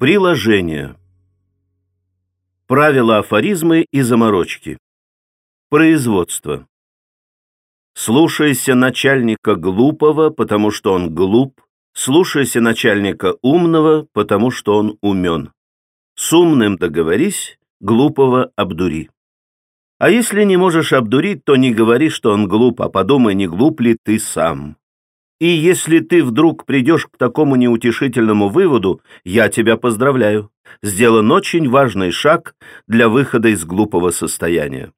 Приложение. Правила афоризмы и заморочки. Производство. Слушайся начальника глупого, потому что он глуп. Слушайся начальника умного, потому что он умен. С умным договорись, глупого обдури. А если не можешь обдурить, то не говори, что он глуп, а подумай, не глуп ли ты сам. И если ты вдруг придешь к такому неутешительному выводу, я тебя поздравляю. Сделан очень важный шаг для выхода из глупого состояния.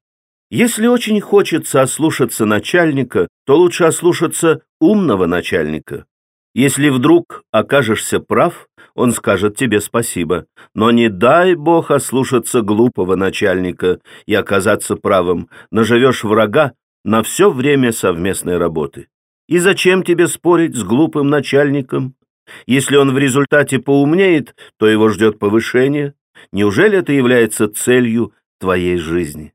Если очень хочется ослушаться начальника, то лучше ослушаться умного начальника. Если вдруг окажешься прав, он скажет тебе спасибо. Но не дай бог ослушаться глупого начальника и оказаться правым. Наживешь врага на все время совместной работы. И зачем тебе спорить с глупым начальником? Если он в результате поумнеет, то его ждет повышение. Неужели это является целью твоей жизни?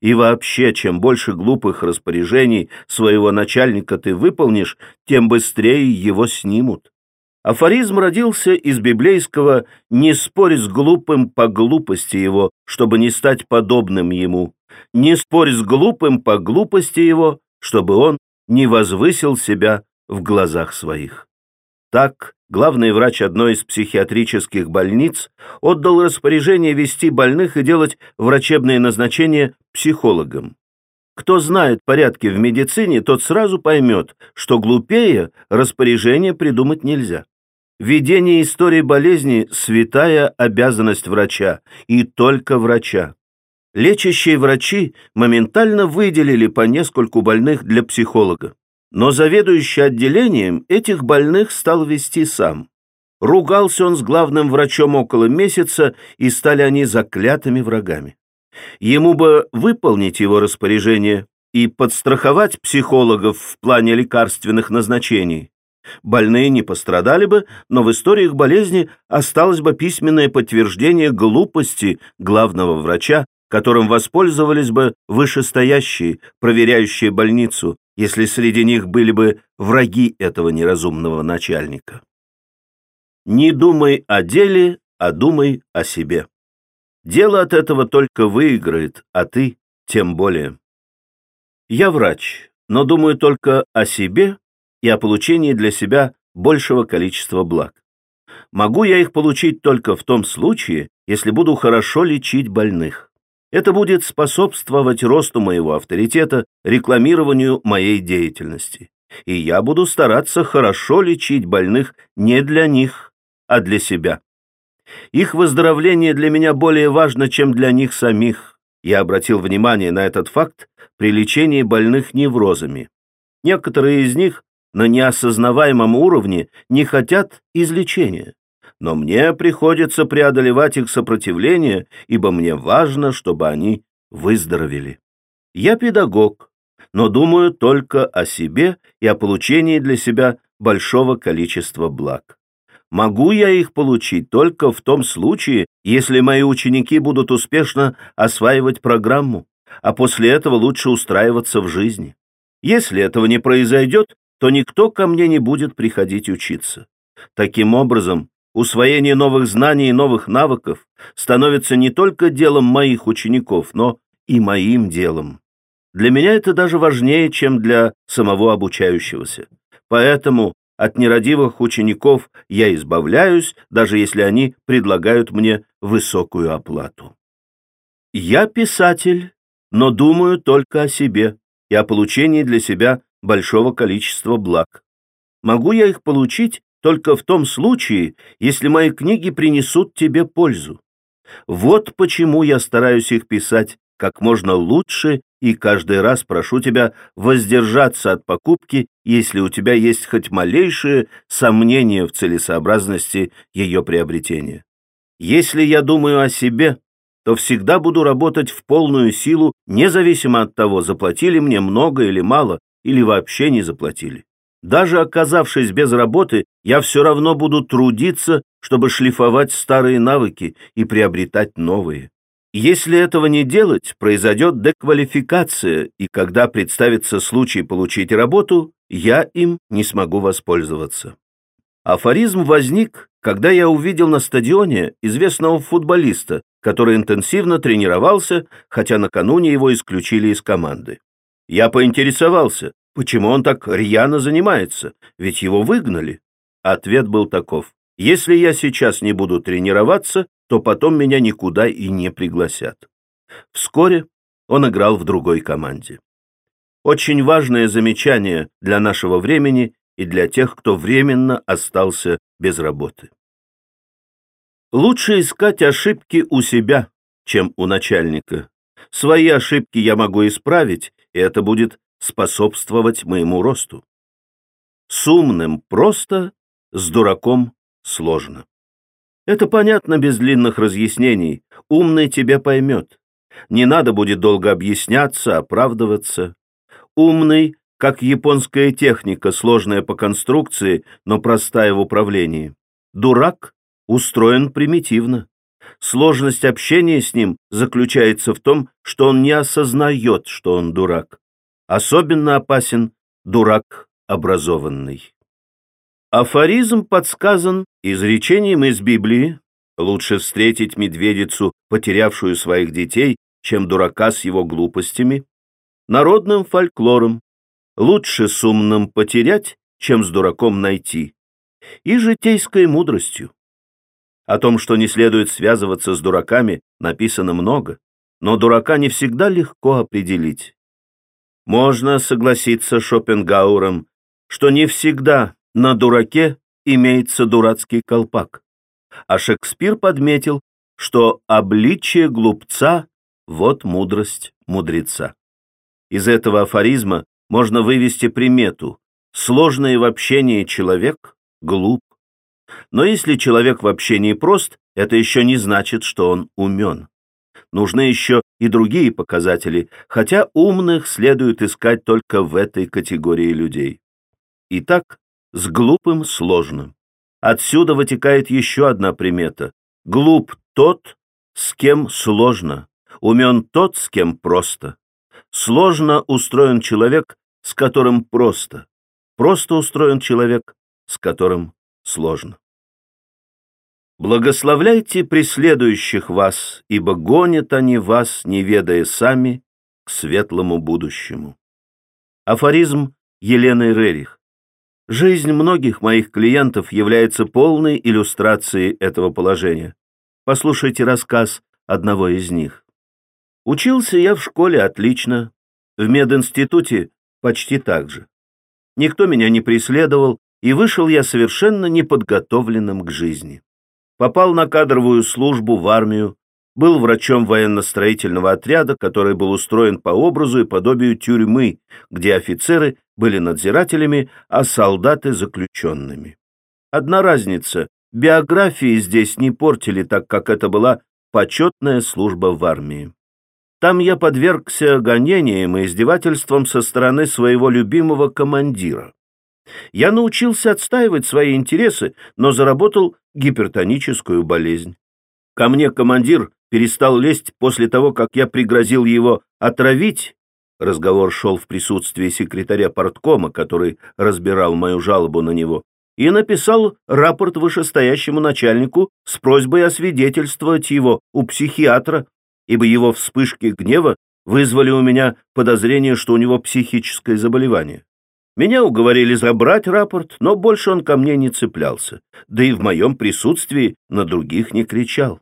И вообще, чем больше глупых распоряжений своего начальника ты выполнишь, тем быстрее его снимут. Афоризм родился из библейского «не спорь с глупым по глупости его, чтобы не стать подобным ему, не спорь с глупым по глупости его, чтобы он не возвысил себя в глазах своих. Так, главный врач одной из психиатрических больниц отдал распоряжение вести больных и делать врачебные назначения психологам. Кто знает порядки в медицине, тот сразу поймет, что глупее распоряжение придумать нельзя. Ведение истории болезни – святая обязанность врача, и только врача. Лечащие врачи моментально выделили по нескольку больных для психолога. Но заведующий отделением этих больных стал вести сам. Ругался он с главным врачом около месяца, и стали они заклятыми врагами. Ему бы выполнить его распоряжение и подстраховать психологов в плане лекарственных назначений. Больные не пострадали бы, но в историях болезни осталось бы письменное подтверждение глупости главного врача которым воспользовались бы вышестоящие, проверяющие больницу, если среди них были бы враги этого неразумного начальника. Не думай о деле, а думай о себе. Дело от этого только выиграет, а ты тем более. Я врач, но думаю только о себе и о получении для себя большего количества благ. Могу я их получить только в том случае, если буду хорошо лечить больных. Это будет способствовать росту моего авторитета, рекламированию моей деятельности. И я буду стараться хорошо лечить больных не для них, а для себя. Их выздоровление для меня более важно, чем для них самих. Я обратил внимание на этот факт при лечении больных неврозами. Некоторые из них на неосознаваемом уровне не хотят излечения но мне приходится преодолевать их сопротивление, ибо мне важно, чтобы они выздоровели. Я педагог, но думаю только о себе и о получении для себя большого количества благ. Могу я их получить только в том случае, если мои ученики будут успешно осваивать программу, а после этого лучше устраиваться в жизни. Если этого не произойдет, то никто ко мне не будет приходить учиться. Таким образом, Усвоение новых знаний и новых навыков становится не только делом моих учеников, но и моим делом. Для меня это даже важнее, чем для самого обучающегося. Поэтому от нерадивых учеников я избавляюсь, даже если они предлагают мне высокую оплату. Я писатель, но думаю только о себе и о получении для себя большого количества благ. Могу я их получить только в том случае, если мои книги принесут тебе пользу. Вот почему я стараюсь их писать как можно лучше и каждый раз прошу тебя воздержаться от покупки, если у тебя есть хоть малейшее сомнение в целесообразности ее приобретения. Если я думаю о себе, то всегда буду работать в полную силу, независимо от того, заплатили мне много или мало, или вообще не заплатили. Даже оказавшись без работы, я все равно буду трудиться, чтобы шлифовать старые навыки и приобретать новые. Если этого не делать, произойдет деквалификация, и когда представится случай получить работу, я им не смогу воспользоваться. Афоризм возник, когда я увидел на стадионе известного футболиста, который интенсивно тренировался, хотя накануне его исключили из команды. Я поинтересовался, почему он так рьяно занимается, ведь его выгнали. Ответ был таков. Если я сейчас не буду тренироваться, то потом меня никуда и не пригласят. Вскоре он играл в другой команде. Очень важное замечание для нашего времени и для тех, кто временно остался без работы. Лучше искать ошибки у себя, чем у начальника. Свои ошибки я могу исправить, и это будет способствовать моему росту. С умным просто, с дураком сложно. Это понятно без длинных разъяснений. Умный тебя поймет. Не надо будет долго объясняться, оправдываться. Умный, как японская техника, сложная по конструкции, но простая в управлении. Дурак устроен примитивно. Сложность общения с ним заключается в том, что он не осознает, что он дурак. Особенно опасен дурак образованный. Афоризм подсказан изречением из Библии «Лучше встретить медведицу, потерявшую своих детей, чем дурака с его глупостями», народным фольклором «Лучше с умным потерять, чем с дураком найти», и житейской мудростью. О том, что не следует связываться с дураками, написано много, но дурака не всегда легко определить. Можно согласиться с Шопенгауэром, что не всегда на дураке имеется дурацкий колпак. А Шекспир подметил, что обличие глупца — вот мудрость мудреца. Из этого афоризма можно вывести примету «сложный в общении человек глуп». Но если человек в общении прост, это еще не значит, что он умен. Нужны еще и другие показатели, хотя умных следует искать только в этой категории людей. Итак, с глупым сложно. Отсюда вытекает еще одна примета. Глуп тот, с кем сложно, умен тот, с кем просто. Сложно устроен человек, с которым просто. Просто устроен человек, с которым сложно. Благословляйте преследующих вас, ибо гонят они вас, не ведая сами, к светлому будущему. Афоризм Елены Рерих. Жизнь многих моих клиентов является полной иллюстрацией этого положения. Послушайте рассказ одного из них. Учился я в школе отлично, в мединституте почти так же. Никто меня не преследовал, и вышел я совершенно неподготовленным к жизни. Попал на кадровую службу в армию, был врачом военно-строительного отряда, который был устроен по образу и подобию тюрьмы, где офицеры были надзирателями, а солдаты — заключенными. Одна разница — биографии здесь не портили, так как это была почетная служба в армии. Там я подвергся гонениям и издевательствам со стороны своего любимого командира. Я научился отстаивать свои интересы, но заработал гипертоническую болезнь. Ко мне командир перестал лезть после того, как я пригрозил его отравить. Разговор шел в присутствии секретаря порткома, который разбирал мою жалобу на него, и написал рапорт вышестоящему начальнику с просьбой освидетельствовать его у психиатра, ибо его вспышки гнева вызвали у меня подозрение, что у него психическое заболевание. Меня уговорили забрать рапорт, но больше он ко мне не цеплялся, да и в моем присутствии на других не кричал.